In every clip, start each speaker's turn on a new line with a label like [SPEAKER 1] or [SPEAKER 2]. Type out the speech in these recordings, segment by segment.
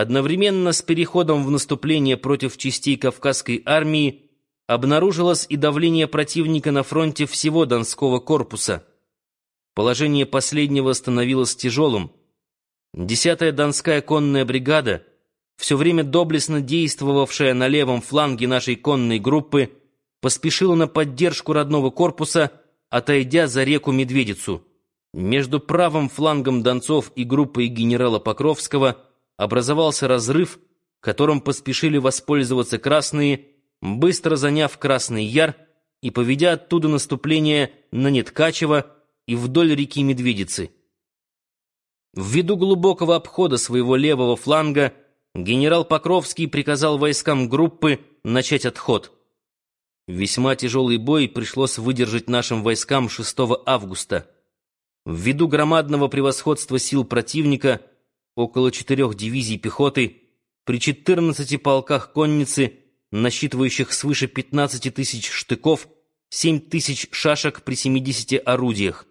[SPEAKER 1] одновременно с переходом в наступление против частей Кавказской армии обнаружилось и давление противника на фронте всего Донского корпуса. Положение последнего становилось тяжелым. Десятая Донская конная бригада, все время доблестно действовавшая на левом фланге нашей конной группы, поспешила на поддержку родного корпуса, отойдя за реку Медведицу. Между правым флангом Донцов и группой генерала Покровского образовался разрыв, которым поспешили воспользоваться красные, быстро заняв Красный Яр и поведя оттуда наступление на Неткачево и вдоль реки Медведицы. Ввиду глубокого обхода своего левого фланга генерал Покровский приказал войскам группы начать отход. Весьма тяжелый бой пришлось выдержать нашим войскам 6 августа. Ввиду громадного превосходства сил противника, около четырех дивизий пехоты, при 14 полках конницы, насчитывающих свыше 15 тысяч штыков, 7 тысяч шашек при 70 орудиях.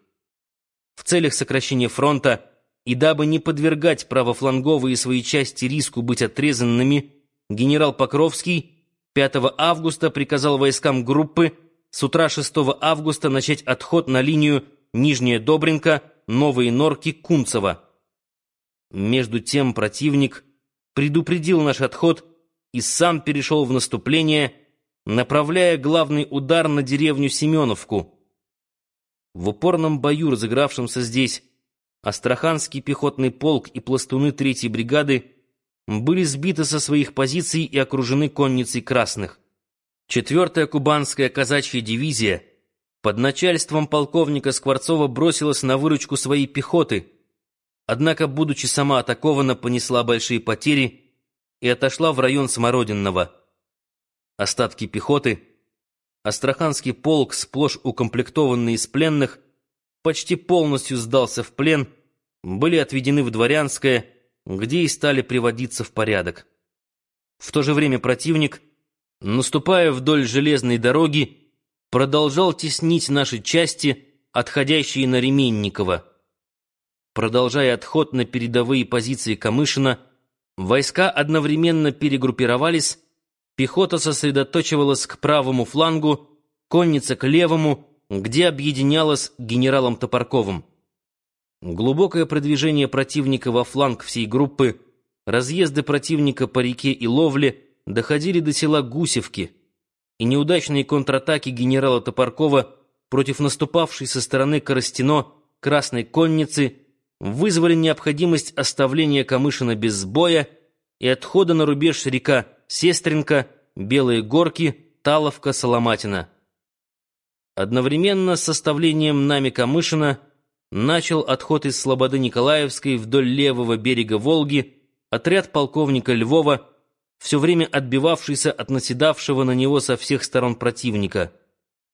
[SPEAKER 1] В целях сокращения фронта и дабы не подвергать правофланговые свои части риску быть отрезанными, генерал Покровский 5 августа приказал войскам группы с утра 6 августа начать отход на линию Нижняя Добринка, Новые Норки, Кунцево. Между тем противник предупредил наш отход и сам перешел в наступление, направляя главный удар на деревню Семеновку. В упорном бою, разыгравшемся здесь, Астраханский пехотный полк и пластуны третьей бригады были сбиты со своих позиций и окружены конницей красных. Четвертая кубанская казачья дивизия под начальством полковника Скворцова бросилась на выручку своей пехоты, однако, будучи сама атакована, понесла большие потери и отошла в район Смородинного. Остатки пехоты, Астраханский полк, сплошь укомплектованный из пленных, почти полностью сдался в плен, были отведены в Дворянское, где и стали приводиться в порядок. В то же время противник, наступая вдоль железной дороги, продолжал теснить наши части, отходящие на Ременниково. Продолжая отход на передовые позиции Камышина, войска одновременно перегруппировались, пехота сосредоточивалась к правому флангу, конница к левому, где объединялась генералом Топорковым. Глубокое продвижение противника во фланг всей группы, разъезды противника по реке и ловле доходили до села Гусевки, и неудачные контратаки генерала Топоркова против наступавшей со стороны Коростино Красной Конницы вызвали необходимость оставления Камышина без боя и отхода на рубеж река Сестренка, Белые Горки, Таловка, Соломатина. Одновременно с составлением нами Камышина начал отход из Слободы Николаевской вдоль левого берега Волги отряд полковника Львова, все время отбивавшийся от наседавшего на него со всех сторон противника.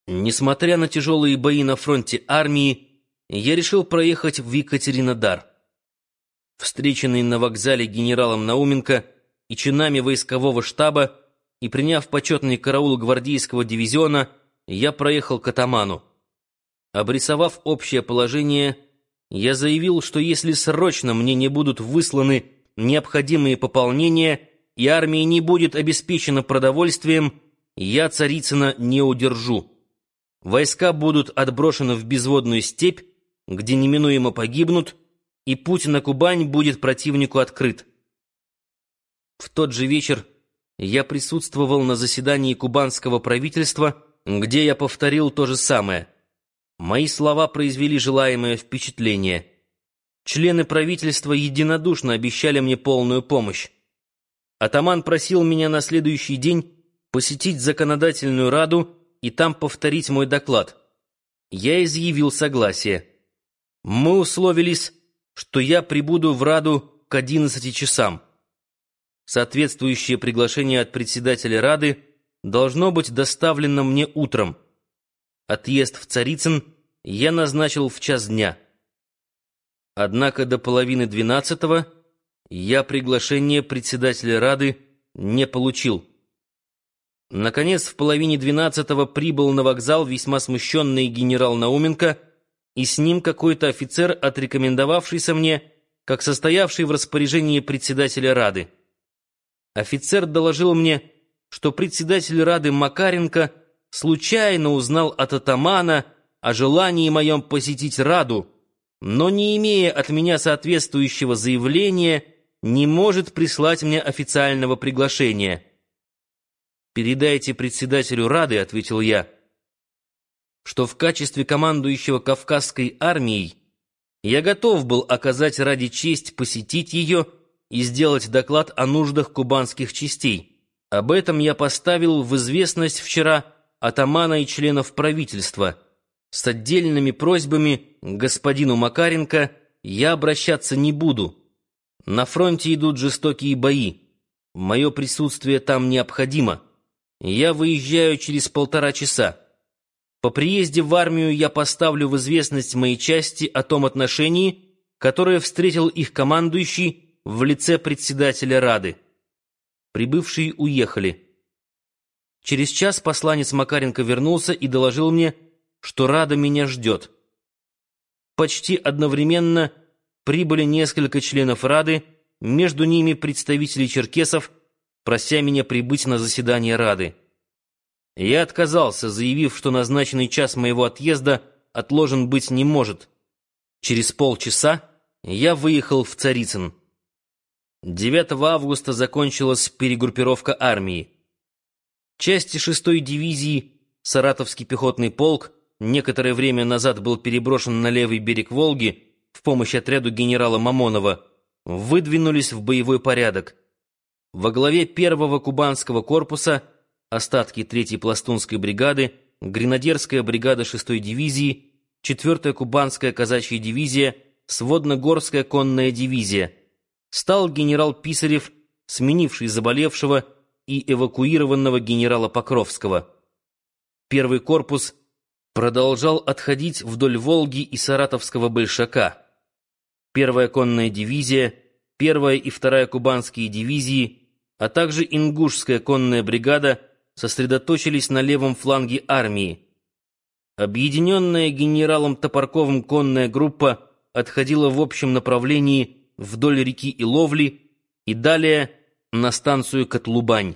[SPEAKER 1] Несмотря на тяжелые бои на фронте армии, я решил проехать в Екатеринодар. Встреченный на вокзале генералом Науменко и чинами войскового штаба и приняв почетный караул гвардейского дивизиона, я проехал к атаману. Обрисовав общее положение, я заявил, что если срочно мне не будут высланы необходимые пополнения и армия не будет обеспечена продовольствием, я Царицына не удержу. Войска будут отброшены в безводную степь, где неминуемо погибнут, и путь на Кубань будет противнику открыт. В тот же вечер я присутствовал на заседании кубанского правительства, где я повторил то же самое — Мои слова произвели желаемое впечатление. Члены правительства единодушно обещали мне полную помощь. Атаман просил меня на следующий день посетить законодательную раду и там повторить мой доклад. Я изъявил согласие. Мы условились, что я прибуду в Раду к 11 часам. Соответствующее приглашение от председателя Рады должно быть доставлено мне утром. Отъезд в Царицын я назначил в час дня. Однако до половины двенадцатого я приглашение председателя Рады не получил. Наконец, в половине двенадцатого прибыл на вокзал весьма смущенный генерал Науменко и с ним какой-то офицер, отрекомендовавшийся мне как состоявший в распоряжении председателя Рады. офицер доложил мне, что председатель Рады Макаренко случайно узнал от атамана о желании моем посетить Раду, но, не имея от меня соответствующего заявления, не может прислать мне официального приглашения. «Передайте председателю Рады», — ответил я, что в качестве командующего Кавказской армией я готов был оказать ради честь посетить ее и сделать доклад о нуждах кубанских частей. Об этом я поставил в известность вчера атамана и членов правительства. С отдельными просьбами господину Макаренко я обращаться не буду. На фронте идут жестокие бои. Мое присутствие там необходимо. Я выезжаю через полтора часа. По приезде в армию я поставлю в известность моей части о том отношении, которое встретил их командующий в лице председателя Рады. Прибывшие уехали. Через час посланец Макаренко вернулся и доложил мне, что Рада меня ждет. Почти одновременно прибыли несколько членов Рады, между ними представители черкесов, прося меня прибыть на заседание Рады. Я отказался, заявив, что назначенный час моего отъезда отложен быть не может. Через полчаса я выехал в Царицын. 9 августа закончилась перегруппировка армии. Части 6-й дивизии Саратовский пехотный полк некоторое время назад был переброшен на левый берег Волги в помощь отряду генерала Мамонова, выдвинулись в боевой порядок. Во главе первого кубанского корпуса – остатки 3-й пластунской бригады, гренадерская бригада 6-й дивизии, 4-я кубанская казачья дивизия, сводно-горская конная дивизия. Стал генерал Писарев, сменивший заболевшего и эвакуированного генерала Покровского. Первый корпус продолжал отходить вдоль Волги и Саратовского Большака. Первая конная дивизия, первая и вторая кубанские дивизии, а также ингушская конная бригада – сосредоточились на левом фланге армии. Объединенная генералом Топорковым конная группа отходила в общем направлении вдоль реки Иловли и далее на станцию Котлубань.